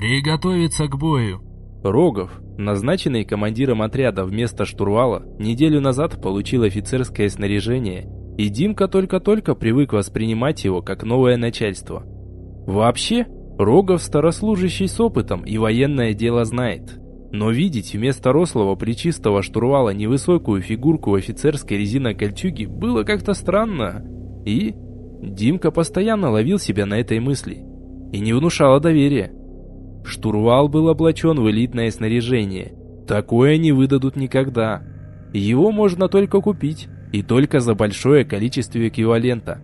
«Приготовиться к бою!» Рогов, назначенный командиром отряда вместо штурвала, неделю назад получил офицерское снаряжение, и Димка только-только привык воспринимать его как новое начальство. Вообще, Рогов старослужащий с опытом и военное дело знает. Но видеть вместо рослого плечистого штурвала невысокую фигурку в офицерской резинокольчуге было как-то странно. И Димка постоянно ловил себя на этой мысли. И не внушало доверия. Штурвал был облачен в элитное снаряжение. Такое не выдадут никогда. Его можно только купить, и только за большое количество эквивалента.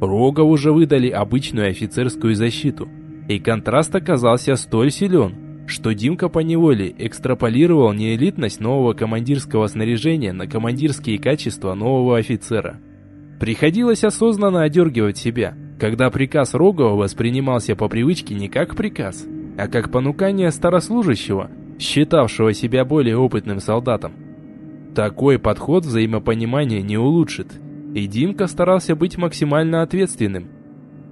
Рога уже выдали обычную офицерскую защиту, и контраст оказался столь силен, что Димка поневоле экстраполировал неэлитность нового командирского снаряжения на командирские качества нового офицера. Приходилось осознанно одергивать себя, когда приказ Рогова воспринимался по привычке не как приказ, а как понукание старослужащего, считавшего себя более опытным солдатом. Такой подход взаимопонимания не улучшит, и Димка старался быть максимально ответственным.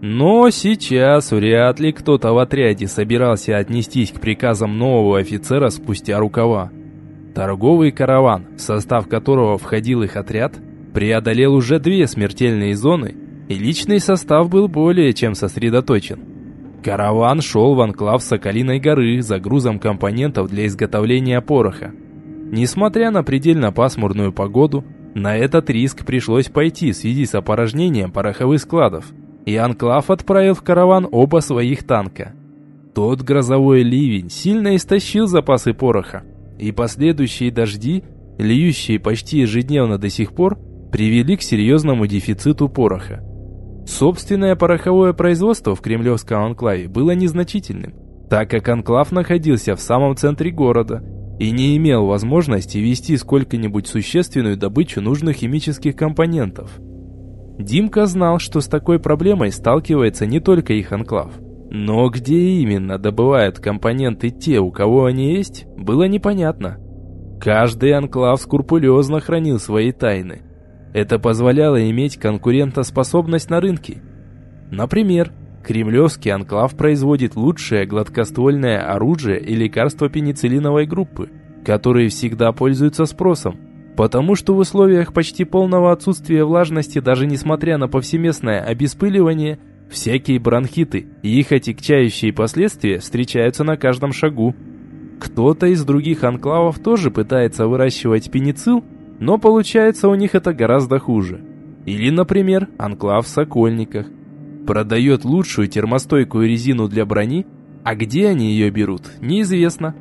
Но сейчас вряд ли кто-то в отряде собирался отнестись к приказам нового офицера спустя рукава. Торговый караван, в состав которого входил их отряд, преодолел уже две смертельные зоны, и личный состав был более чем сосредоточен. Караван шел в анклав Соколиной горы за грузом компонентов для изготовления пороха. Несмотря на предельно пасмурную погоду, на этот риск пришлось пойти в связи с опорожнением пороховых складов, и анклав отправил в караван оба своих танка. Тот грозовой ливень сильно истощил запасы пороха, и последующие дожди, льющие почти ежедневно до сих пор, привели к серьезному дефициту пороха. Собственное пороховое производство в Кремлевском анклаве было незначительным, так как анклав находился в самом центре города и не имел возможности вести сколько-нибудь существенную добычу нужных химических компонентов. Димка знал, что с такой проблемой сталкивается не только их анклав. Но где именно добывают компоненты те, у кого они есть, было непонятно. Каждый анклав скрупулезно хранил свои тайны, это позволяло иметь конкурентоспособность на рынке. Например, Кремлевский анклав производит лучшее гладкоствольное оружие и лекарства пенициллиновой группы, которые всегда пользуются спросом, потому что в условиях почти полного отсутствия влажности, даже несмотря на повсеместное обеспыливание, всякие бронхиты и их отягчающие последствия встречаются на каждом шагу. Кто-то из других анклавов тоже пытается выращивать пеницилл, но получается у них это гораздо хуже. Или, например, анклав в Сокольниках. Продает лучшую термостойкую резину для брони, а где они ее берут, неизвестно.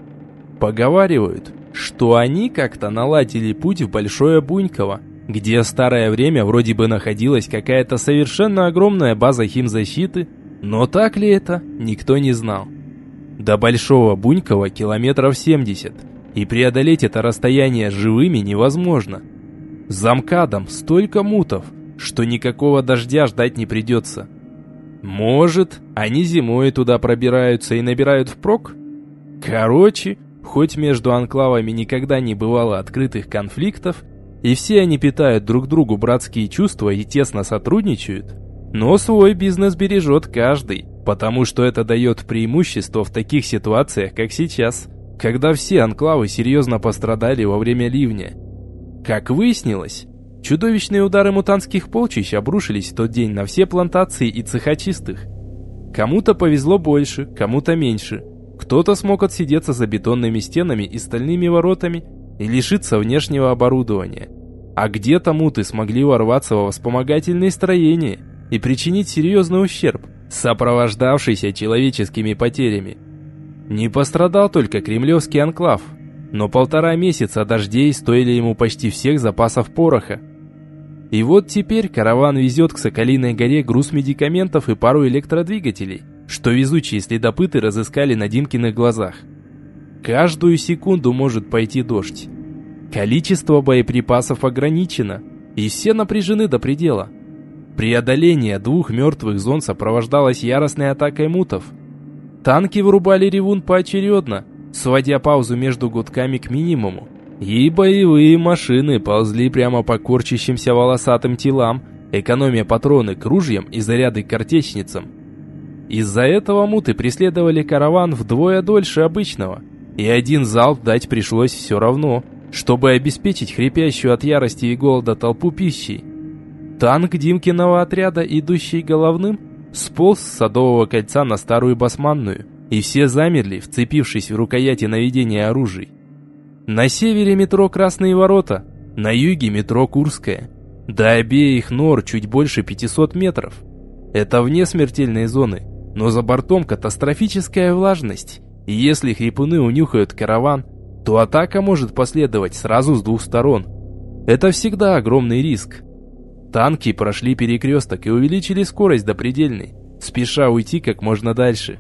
Поговаривают, что они как-то наладили путь в Большое Буньково, где в старое время вроде бы находилась какая-то совершенно огромная база химзащиты, но так ли это, никто не знал. До Большого Бунькова километров 70, и преодолеть это расстояние живыми невозможно. За МКАДом столько мутов, что никакого дождя ждать не придется. Может, они зимой туда пробираются и набирают впрок? Короче, хоть между анклавами никогда не бывало открытых конфликтов, и все они питают друг другу братские чувства и тесно сотрудничают, но свой бизнес бережет каждый, потому что это дает преимущество в таких ситуациях, как сейчас – когда все анклавы серьезно пострадали во время ливня. Как выяснилось, чудовищные удары мутантских полчищ обрушились в тот день на все плантации и цеха чистых. Кому-то повезло больше, кому-то меньше. Кто-то смог отсидеться за бетонными стенами и стальными воротами и лишиться внешнего оборудования. А где-то муты смогли ворваться во вспомогательные строения и причинить серьезный ущерб, сопровождавшийся человеческими потерями. Не пострадал только кремлевский анклав, но полтора месяца дождей стоили ему почти всех запасов пороха. И вот теперь караван везет к Соколиной горе груз медикаментов и пару электродвигателей, что везучие следопыты разыскали на Димкиных глазах. Каждую секунду может пойти дождь. Количество боеприпасов ограничено, и все напряжены до предела. Преодоление двух мертвых зон сопровождалось яростной атакой мутов – Танки вырубали ревун поочередно, сводя паузу между гудками к минимуму. И боевые машины ползли прямо по корчащимся волосатым телам, экономя патроны к ружьям и заряды к картечницам. Из-за этого муты преследовали караван вдвое дольше обычного, и один залп дать пришлось все равно, чтобы обеспечить хрипящую от ярости и голода толпу пищей. Танк Димкиного отряда, идущий головным, сполз с садового кольца на старую басманную, и все замерли, вцепившись в рукояти наведения оружий. На севере метро Красные ворота, на юге метро Курская. До обеих нор чуть больше 500 метров. Это вне смертельной зоны, но за бортом катастрофическая влажность, и если хрипуны унюхают караван, то атака может последовать сразу с двух сторон. Это всегда огромный риск. Танки прошли перекресток и увеличили скорость до предельной, спеша уйти как можно дальше.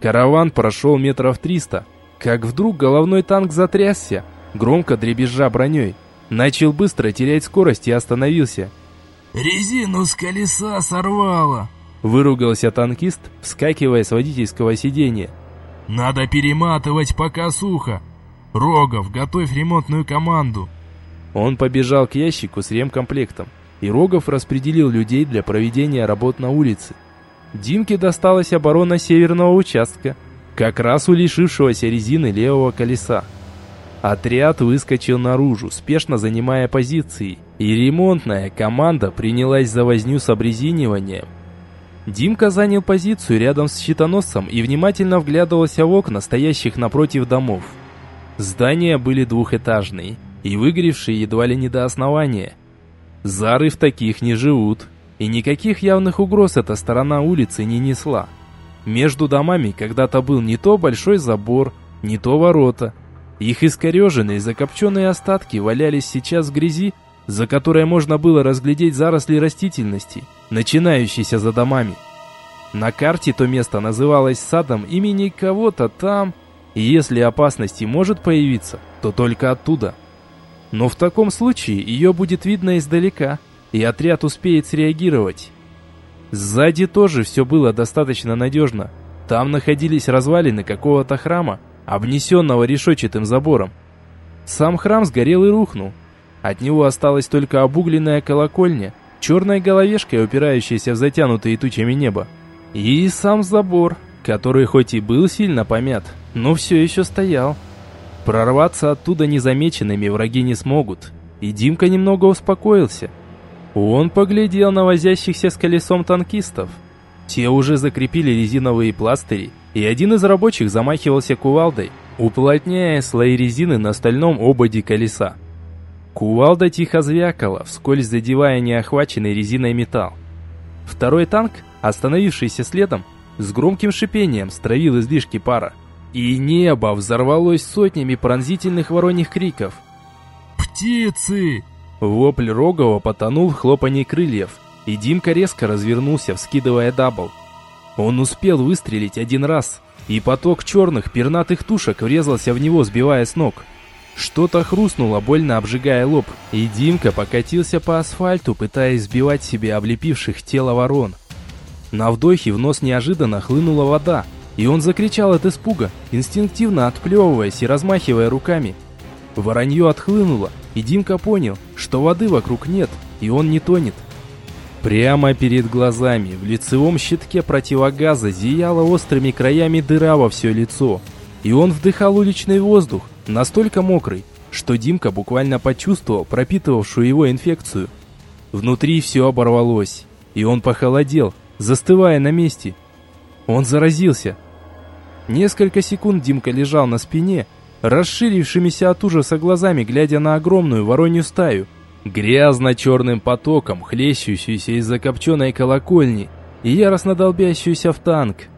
Караван прошел метров триста, как вдруг головной танк затрясся, громко дребезжа броней, начал быстро терять скорость и остановился. «Резину с колеса сорвало!» Выругался танкист, вскакивая с водительского сиденья. «Надо перематывать, пока сухо! Рогов, готовь ремонтную команду!» Он побежал к ящику с ремкомплектом, и Рогов распределил людей для проведения работ на улице. Димке досталась оборона северного участка, как раз у лишившегося резины левого колеса. Отряд выскочил наружу, спешно занимая позиции, и ремонтная команда принялась за возню с обрезиниванием. Димка занял позицию рядом с щитоносцем и внимательно вглядывался в окна, стоящих напротив домов. Здания были двухэтажные и выгоревшие едва ли не до основания. Зары в таких не живут, и никаких явных угроз эта сторона улицы не несла. Между домами когда-то был не то большой забор, не то ворота. Их искореженные закопченные остатки валялись сейчас в грязи, за которой можно было разглядеть заросли растительности, начинающиеся за домами. На карте то место называлось садом имени кого-то там, и если опасность и может появиться, то только оттуда. Но в таком случае ее будет видно издалека, и отряд успеет среагировать. Сзади тоже все было достаточно надежно. Там находились развалины какого-то храма, обнесенного решетчатым забором. Сам храм сгорел и рухнул, от него осталась только обугленная колокольня, черной головешкой, упирающаяся в затянутые тучами небо. И сам забор, который хоть и был сильно помят, но все еще стоял. Прорваться оттуда незамеченными враги не смогут, и Димка немного успокоился. Он поглядел на возящихся с колесом танкистов. Те уже закрепили резиновые пластыри, и один из рабочих замахивался кувалдой, уплотняя слои резины на стальном ободе колеса. Кувалда тихо звякала, вскользь задевая неохваченный резиной металл. Второй танк, остановившийся следом, с громким шипением стравил излишки пара. И небо взорвалось сотнями пронзительных вороньих криков. «Птицы!» Вопль Рогова потонул в хлопании крыльев, и Димка резко развернулся, вскидывая дабл. Он успел выстрелить один раз, и поток черных пернатых тушек врезался в него, сбивая с ног. Что-то хрустнуло, больно обжигая лоб, и Димка покатился по асфальту, пытаясь сбивать себе облепивших тело ворон. На вдохе в нос неожиданно хлынула вода, и он закричал от испуга, инстинктивно отплевываясь и размахивая руками. Воронье отхлынуло, и Димка понял, что воды вокруг нет, и он не тонет. Прямо перед глазами, в лицевом щитке противогаза зияла острыми краями дыра во все лицо, и он вдыхал уличный воздух, настолько мокрый, что Димка буквально почувствовал пропитывавшую его инфекцию. Внутри все оборвалось, и он похолодел, застывая на месте. Он заразился. Несколько секунд Димка лежал на спине, расширившимися от ужаса глазами, глядя на огромную воронью стаю, грязно-черным потоком, хлещущуюся из закопченной колокольни и яростно долбящуюся в танк.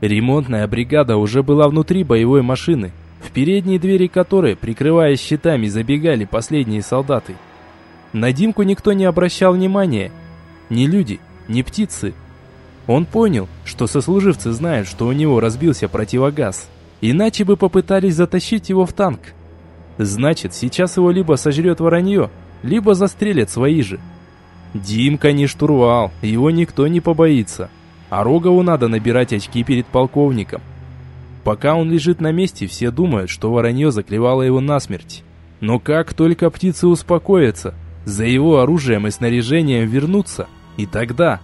Ремонтная бригада уже была внутри боевой машины, в передние двери которой, прикрываясь щитами, забегали последние солдаты. На Димку никто не обращал внимания. Ни люди, ни птицы. Он понял, что сослуживцы знают, что у него разбился противогаз. Иначе бы попытались затащить его в танк. Значит, сейчас его либо сожрет воронье, либо застрелят свои же. Димка не штурвал, его никто не побоится. А Рогову надо набирать очки перед полковником. Пока он лежит на месте, все думают, что воронье заклевало его насмерть. Но как только птицы успокоятся, за его оружием и снаряжением вернутся, и тогда...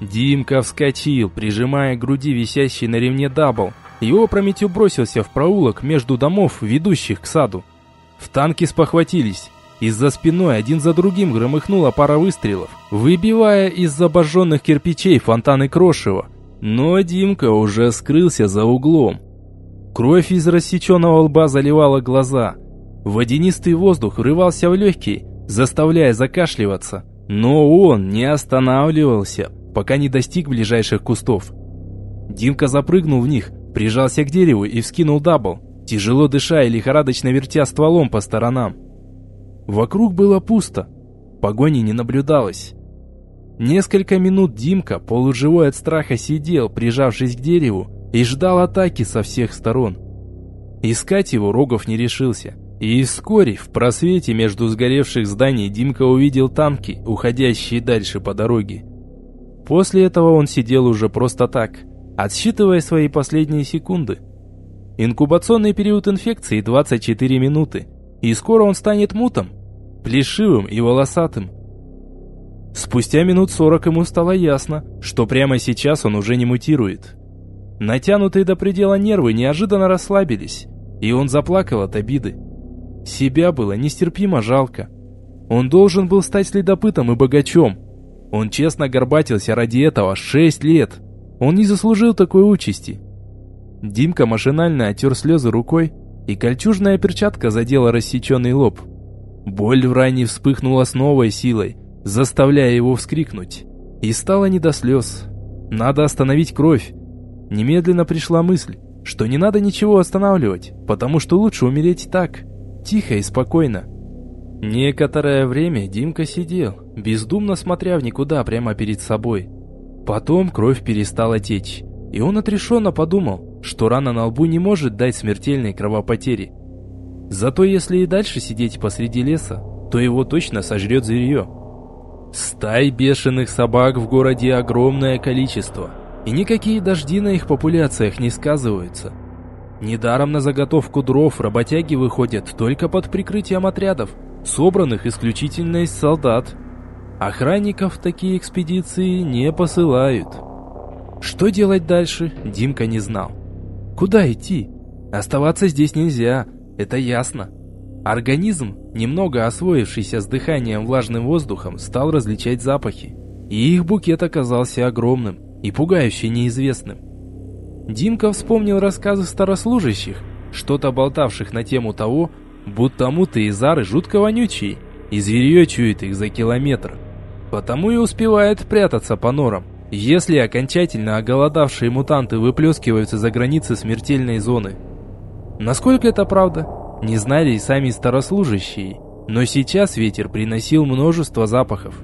Димка вскочил, прижимая к груди висящий на ремне дабл, и опрометью бросился в проулок между домов, ведущих к саду. В танке спохватились. Из-за спиной один за другим громыхнула пара выстрелов, выбивая из обожженных кирпичей фонтаны крошева. Но Димка уже скрылся за углом. Кровь из рассеченного лба заливала глаза. Водянистый воздух врывался в легкие, заставляя закашливаться. Но он не останавливался, пока не достиг ближайших кустов. Димка запрыгнул в них, прижался к дереву и вскинул дабл, тяжело дыша и лихорадочно вертя стволом по сторонам. Вокруг было пусто, погони не наблюдалось. Несколько минут Димка, полуживой от страха, сидел, прижавшись к дереву, и ждал атаки со всех сторон. Искать его Рогов не решился. И вскоре в просвете между сгоревших зданий Димка увидел танки, уходящие дальше по дороге. После этого он сидел уже просто так, отсчитывая свои последние секунды. Инкубационный период инфекции 24 минуты, и скоро он станет мутом, плешивым и волосатым. Спустя минут 40 ему стало ясно, что прямо сейчас он уже не мутирует. Натянутые до предела нервы неожиданно расслабились, и он заплакал от обиды. Себя было нестерпимо жалко. Он должен был стать следопытом и богачом. Он честно горбатился ради этого шесть лет. Он не заслужил такой участи. Димка машинально оттер слезы рукой, и кольчужная перчатка задела рассеченный лоб. Боль в ране вспыхнула с новой силой, заставляя его вскрикнуть. И стало не до слез. Надо остановить кровь. Немедленно пришла мысль, что не надо ничего останавливать, потому что лучше умереть так, тихо и спокойно. Некоторое время Димка сидел, бездумно смотря в никуда прямо перед собой. Потом кровь перестала течь, и он отрешенно подумал, что рана на лбу не может дать смертельной кровопотери. Зато если и дальше сидеть посреди леса, то его точно сожрет зверье. Стай бешеных собак в городе огромное количество, и никакие дожди на их популяциях не сказываются. Недаром на заготовку дров работяги выходят только под прикрытием отрядов, собранных исключительно из солдат. Охранников в такие экспедиции не посылают. Что делать дальше, Димка не знал. Куда идти? Оставаться здесь нельзя, это ясно. Организм, немного освоившийся с дыханием влажным воздухом, стал различать запахи. И их букет оказался огромным и пугающе неизвестным. Димка вспомнил рассказы старослужащих, что-то болтавших на тему того, будто муты и зары жутко вонючие, и зверье чует их за километр. Потому и успевает прятаться по норам, если окончательно оголодавшие мутанты выплескиваются за границы смертельной зоны. Насколько это правда, не знали и сами старослужащие, но сейчас ветер приносил множество запахов.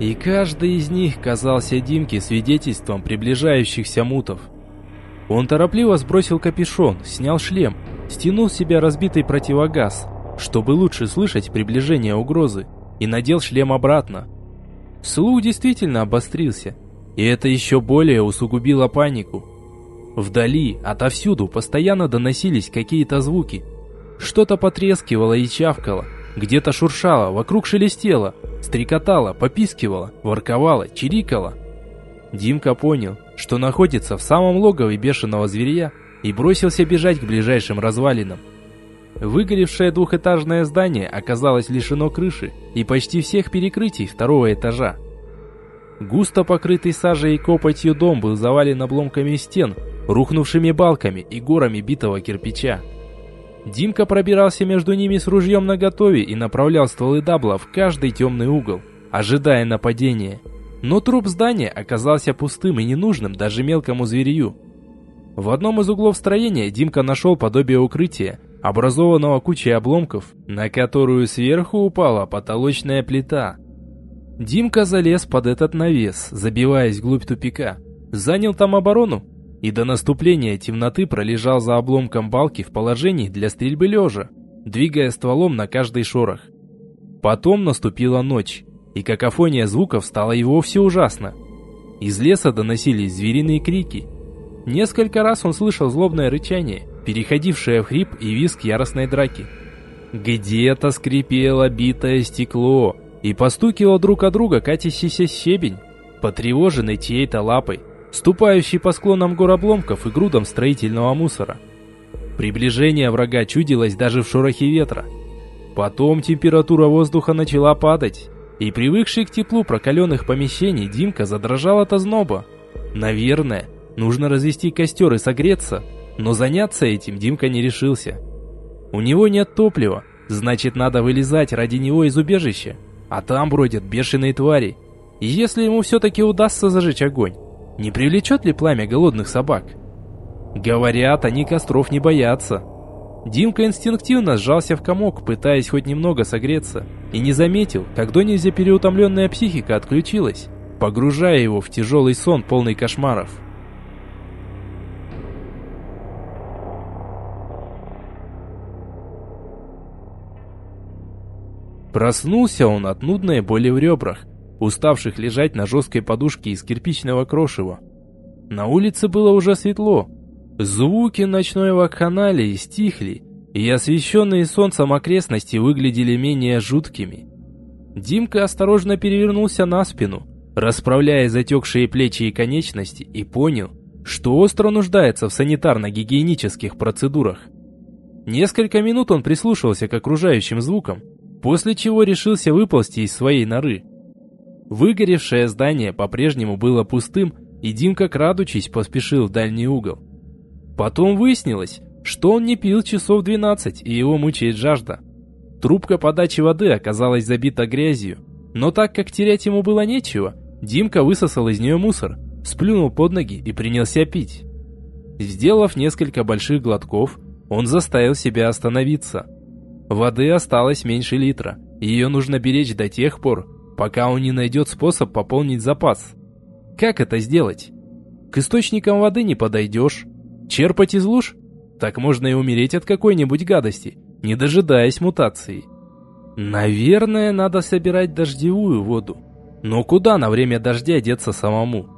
И каждый из них казался Димке свидетельством приближающихся мутов. Он торопливо сбросил капюшон, снял шлем, стянул с себя разбитый противогаз, чтобы лучше слышать приближение угрозы, и надел шлем обратно. Слух действительно обострился, и это еще более усугубило панику. Вдали, отовсюду, постоянно доносились какие-то звуки. Что-то потрескивало и чавкало, где-то шуршало, вокруг шелестело, стрекотало, попискивало, ворковало, чирикало. Димка понял, что находится в самом логове бешеного зверя, и бросился бежать к ближайшим развалинам. Выгоревшее двухэтажное здание оказалось лишено крыши и почти всех перекрытий второго этажа. Густо покрытый сажей и копотью дом был завален обломками стен, рухнувшими балками и горами битого кирпича. Димка пробирался между ними с ружьем наготове и направлял стволы дабла в каждый темный угол, ожидая нападения. Но труп здания оказался пустым и ненужным даже мелкому зверю. В одном из углов строения Димка нашел подобие укрытия, образованного кучей обломков, на которую сверху упала потолочная плита. Димка залез под этот навес, забиваясь вглубь тупика, занял там оборону и до наступления темноты пролежал за обломком балки в положении для стрельбы лежа, двигая стволом на каждый шорох. Потом наступила ночь, и какофония звуков стала и вовсе ужасна. Из леса доносились звериные крики. Несколько раз он слышал злобное рычание, переходившее в хрип и визг яростной драки. Где-то скрипело битое стекло и постукивал друг от друга катящийся щебень. потревоженный чьей-то лапой, ступающий по склонам гор обломков и грудам строительного мусора. Приближение врага чудилось даже в шорохе ветра. Потом температура воздуха начала падать, и привыкший к теплу прокаленных помещений Димка задрожал от озноба. Наверное, нужно развести костер и согреться, но заняться этим Димка не решился. У него нет топлива, значит надо вылезать ради него из убежища, а там бродят бешеные твари. И если ему все-таки удастся зажечь огонь, не привлечет ли пламя голодных собак? Говорят, они костров не боятся. Димка инстинктивно сжался в комок, пытаясь хоть немного согреться, и не заметил, как до нельзя переутомленная психика отключилась, погружая его в тяжелый сон, полный кошмаров. Проснулся он от нудной боли в ребрах, уставших лежать на жесткой подушке из кирпичного крошева. На улице было уже светло. Звуки ночной вакханалии стихли, и освещенные солнцем окрестности выглядели менее жуткими. Димка осторожно перевернулся на спину, расправляя затекшие плечи и конечности, и понял, что остро нуждается в санитарно-гигиенических процедурах. Несколько минут он прислушивался к окружающим звукам, после чего решился выползти из своей норы. Выгоревшее здание по-прежнему было пустым, и Димка, крадучись, поспешил в дальний угол. Потом выяснилось, что он не пил часов 12, и его мучает жажда. Трубка подачи воды оказалась забита грязью, но так как терять ему было нечего, Димка высосал из нее мусор, сплюнул под ноги и принялся пить. Сделав несколько больших глотков, он заставил себя остановиться – Воды осталось меньше литра, ее нужно беречь до тех пор, пока он не найдет способ пополнить запас. Как это сделать? К источникам воды не подойдешь. Черпать из луж? Так можно и умереть от какой-нибудь гадости, не дожидаясь мутации. Наверное, надо собирать дождевую воду. Но куда на время дождя деться самому?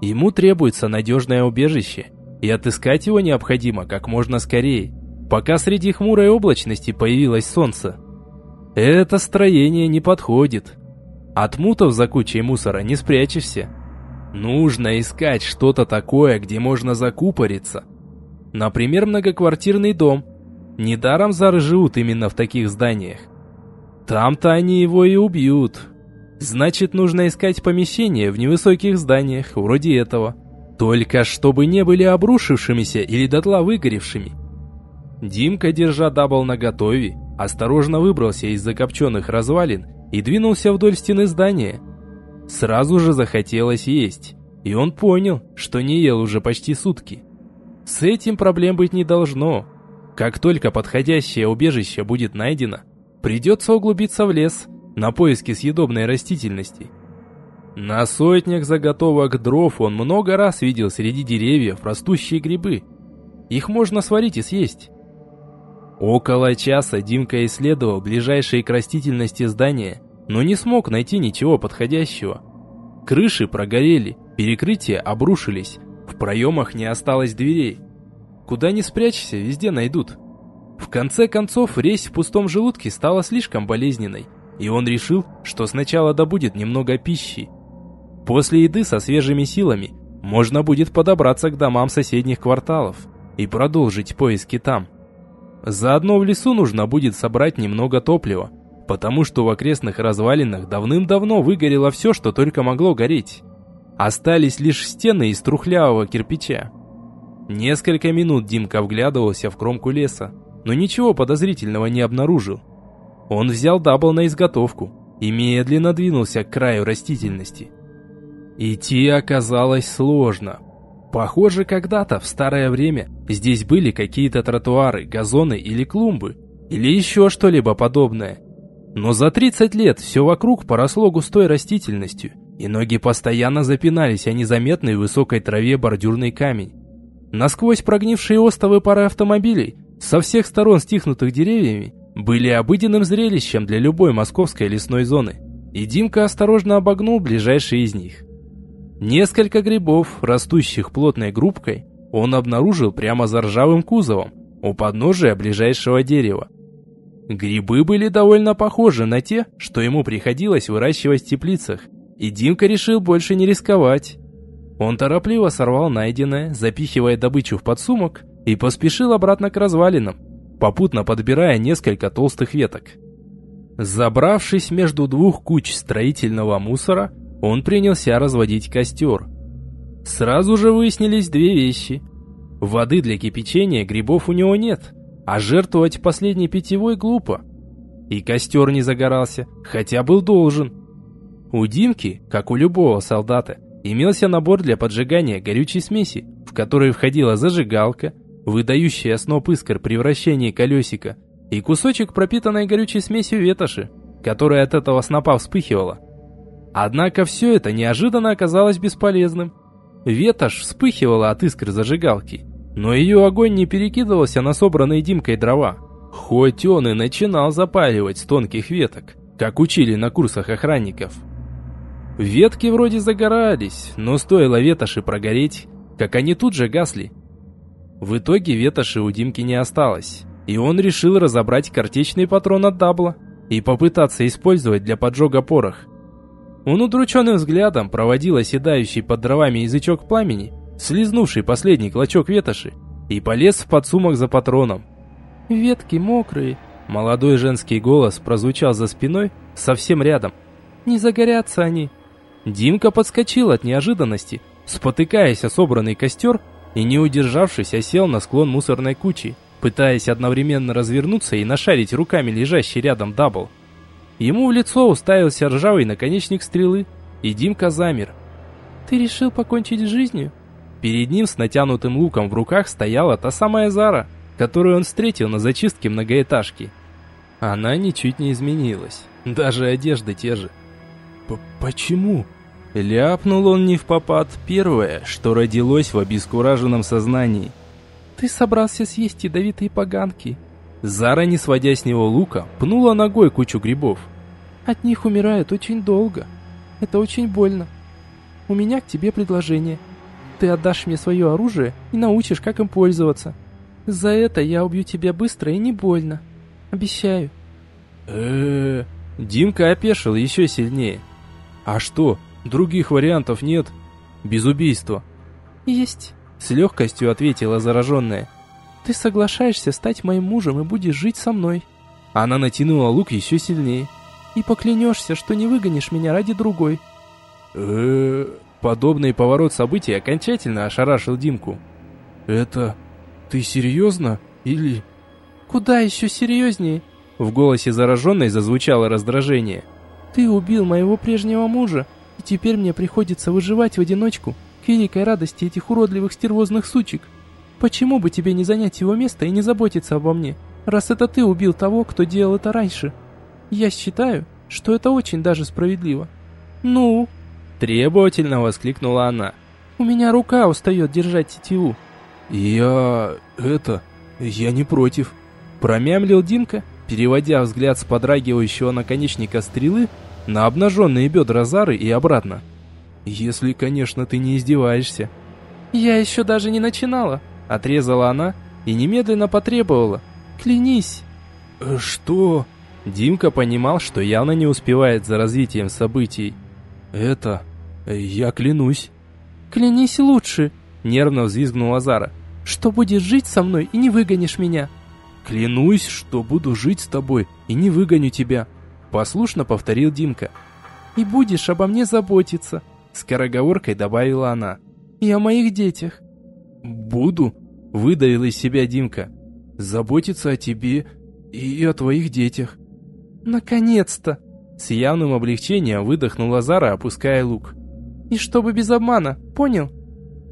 Ему требуется надежное убежище, и отыскать его необходимо как можно скорее пока среди хмурой облачности появилось солнце. Это строение не подходит. От мутов за кучей мусора не спрячешься. Нужно искать что-то такое, где можно закупориться. Например, многоквартирный дом. Недаром зары живут именно в таких зданиях. Там-то они его и убьют. Значит, нужно искать помещения в невысоких зданиях, вроде этого. Только чтобы не были обрушившимися или дотла выгоревшими. Димка, держа дабл наготове, осторожно выбрался из закопченных развалин и двинулся вдоль стены здания. Сразу же захотелось есть, и он понял, что не ел уже почти сутки. С этим проблем быть не должно. Как только подходящее убежище будет найдено, придется углубиться в лес на поиски съедобной растительности. На сотнях заготовок дров он много раз видел среди деревьев растущие грибы. Их можно сварить и съесть. Около часа Димка исследовал ближайшие к растительности здания, но не смог найти ничего подходящего. Крыши прогорели, перекрытия обрушились, в проемах не осталось дверей. Куда ни спрячься, везде найдут. В конце концов, резь в пустом желудке стала слишком болезненной, и он решил, что сначала добудет немного пищи. После еды со свежими силами можно будет подобраться к домам соседних кварталов и продолжить поиски там. Заодно в лесу нужно будет собрать немного топлива, потому что в окрестных развалинах давным-давно выгорело все, что только могло гореть. Остались лишь стены из трухлявого кирпича. Несколько минут Димка вглядывался в кромку леса, но ничего подозрительного не обнаружил. Он взял дабл на изготовку и медленно двинулся к краю растительности. Идти оказалось сложно, Похоже, когда-то, в старое время, здесь были какие-то тротуары, газоны или клумбы, или еще что-либо подобное. Но за 30 лет все вокруг поросло густой растительностью, и ноги постоянно запинались о незаметный в высокой траве бордюрный камень. Насквозь прогнившие остовы пары автомобилей, со всех сторон стихнутых деревьями, были обыденным зрелищем для любой московской лесной зоны, и Димка осторожно обогнул ближайшие из них. Несколько грибов, растущих плотной группкой, он обнаружил прямо за ржавым кузовом, у подножия ближайшего дерева. Грибы были довольно похожи на те, что ему приходилось выращивать в теплицах, И Димка решил больше не рисковать. Он торопливо сорвал найденное, запихивая добычу в подсумок, и поспешил обратно к развалинам, попутно подбирая несколько толстых веток. Забравшись между двух куч строительного мусора, он принялся разводить костер. Сразу же выяснились две вещи. Воды для кипячения грибов у него нет, а жертвовать последней питьевой глупо. И костер не загорался, хотя был должен. У Димки, как у любого солдата, имелся набор для поджигания горючей смеси, в который входила зажигалка, выдающая сноп искр при вращении колесика, и кусочек пропитанной горючей смесью ветоши, которая от этого снопа вспыхивала. Однако все это неожиданно оказалось бесполезным. Ветошь вспыхивала от искр зажигалки, но ее огонь не перекидывался на собранные Димкой дрова. Хоть он и начинал запаливать с тонких веток, как учили на курсах охранников. Ветки вроде загорались, но стоило ветоши прогореть, как они тут же гасли. В итоге ветоши у Димки не осталось, и он решил разобрать картечный патрон от дабла и попытаться использовать для поджога порох. Он удрученным взглядом проводил оседающий под дровами язычок пламени, слизнувший последний клочок ветоши, и полез в подсумок за патроном. «Ветки мокрые», — молодой женский голос прозвучал за спиной, совсем рядом. «Не загорятся они». Димка подскочил от неожиданности, спотыкаясь о собранный костер и, не удержавшись, осел на склон мусорной кучи, пытаясь одновременно развернуться и нашарить руками лежащий рядом дабл. Ему в лицо уставился ржавый наконечник стрелы, и Димка замер. «Ты решил покончить с жизнью?» Перед ним с натянутым луком в руках стояла та самая Зара, которую он встретил на зачистке многоэтажки. Она ничуть не изменилась, даже одежды те же. П «Почему?» Ляпнул он не в попад первое, что родилось в обескураженном сознании. «Ты собрался съесть ядовитые поганки?» Зара, не сводя с него лука, пнула ногой кучу грибов. От них умирают очень долго. Это очень больно. У меня к тебе предложение. Ты отдашь мне свое оружие и научишь, как им пользоваться. За это я убью тебя быстро и не больно. Обещаю. э Димка опешил еще сильнее. А что, других вариантов нет? Без убийства? Есть. С легкостью ответила зараженная. Ты соглашаешься стать моим мужем и будешь жить со мной. Она натянула лук еще сильнее. И поклянешься, что не выгонишь меня ради другой. э Подобный поворот событий окончательно ошарашил Димку. «Это... ты серьезно? Или...» «Куда еще серьезнее?» В голосе зараженной зазвучало раздражение. «Ты убил моего прежнего мужа, и теперь мне приходится выживать в одиночку, к великой радости этих уродливых стервозных сучек. Почему бы тебе не занять его место и не заботиться обо мне, раз это ты убил того, кто делал это раньше? Я считаю, что это очень даже справедливо. Ну, Требовательно воскликнула она. «У меня рука устает держать тетиву». «Я... это... я не против». Промямлил Димка, переводя взгляд с подрагивающего наконечника стрелы на обнаженные бедра Зары и обратно. «Если, конечно, ты не издеваешься». «Я еще даже не начинала», — отрезала она и немедленно потребовала. «Клянись». «Э, «Что?» Димка понимал, что явно не успевает за развитием событий. «Это... «Я клянусь». «Клянись лучше», — нервно взвизгнула Зара, «что будешь жить со мной и не выгонишь меня». «Клянусь, что буду жить с тобой и не выгоню тебя», — послушно повторил Димка. «И будешь обо мне заботиться», — скороговоркой добавила она. «И о моих детях». «Буду», — выдавил из себя Димка. «Заботиться о тебе и о твоих детях». «Наконец-то!» С явным облегчением выдохнула Зара, опуская лук. И чтобы без обмана, понял?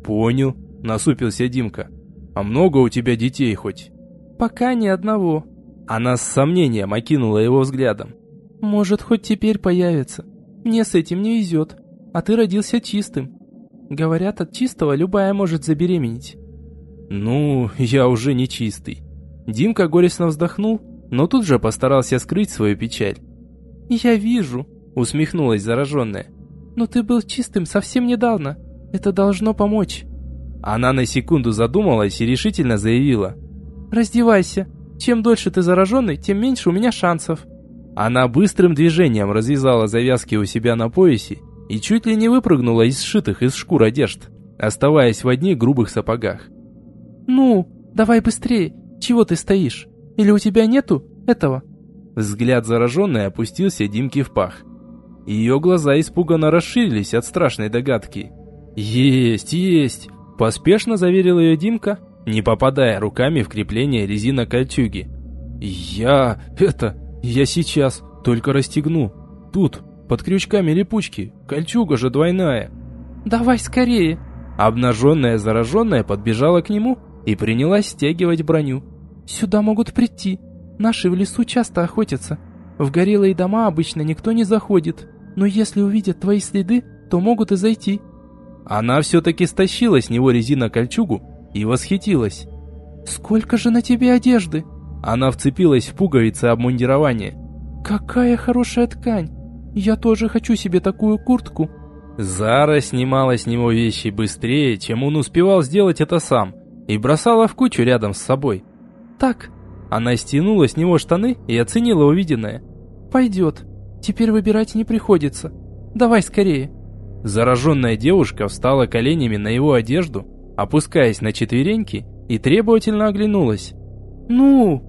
Понял, насупился Димка. А много у тебя детей хоть? Пока ни одного. Она с сомнением окинула его взглядом. Может, хоть теперь появится. Мне с этим не везет. А ты родился чистым. Говорят, от чистого любая может забеременеть. Ну, я уже не чистый. Димка горестно вздохнул, но тут же постарался скрыть свою печаль. «Я вижу», — усмехнулась зараженная. «Но ты был чистым совсем недавно. Это должно помочь». Она на секунду задумалась и решительно заявила. «Раздевайся. Чем дольше ты зараженный, тем меньше у меня шансов». Она быстрым движением развязала завязки у себя на поясе и чуть ли не выпрыгнула из сшитых из шкур одежд, оставаясь в одних грубых сапогах. «Ну, давай быстрее, чего ты стоишь? Или у тебя нету этого?» Взгляд зараженной опустился Димке в пах. Ее глаза испуганно расширились от страшной догадки. «Есть, есть!» – поспешно заверил ее Димка, не попадая руками в крепление резина кольчуги. «Я... это... я сейчас, только расстегну. Тут, под крючками липучки, кольчуга же двойная». «Давай скорее!» Обнаженная зараженная подбежала к нему и принялась стягивать броню. «Сюда могут прийти. Наши в лесу часто охотятся. В горелые дома обычно никто не заходит, но если увидят твои следы, то могут и зайти». Она все-таки стащила с него резинокольчугу и восхитилась. «Сколько же на тебе одежды?» Она вцепилась в пуговицы обмундирования. «Какая хорошая ткань! Я тоже хочу себе такую куртку!» Зара снимала с него вещи быстрее, чем он успевал сделать это сам, и бросала в кучу рядом с собой. «Так». Она стянула с него штаны и оценила увиденное. «Пойдет. Теперь выбирать не приходится. Давай скорее». Зараженная девушка встала коленями на его одежду, опускаясь на четвереньки, и требовательно оглянулась. «Ну!»